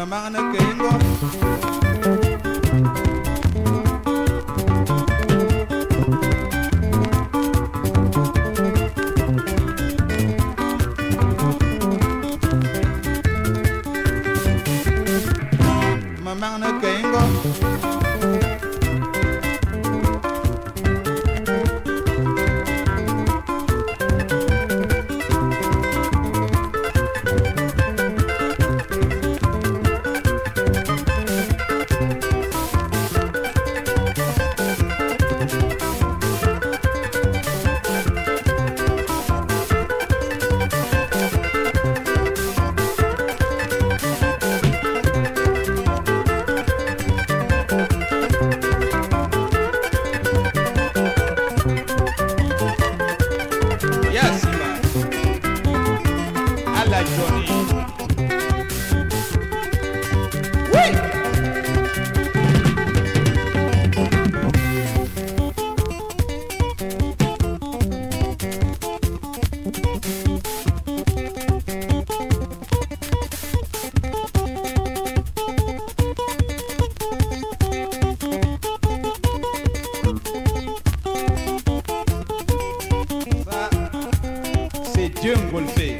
mamang na kengo mamang na kengo jungle fait.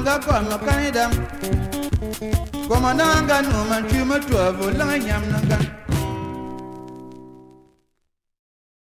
nga kɔm mi kani dam kɔma nanga nuuma tui mi tuha vo laŋa nyam ni gaŋ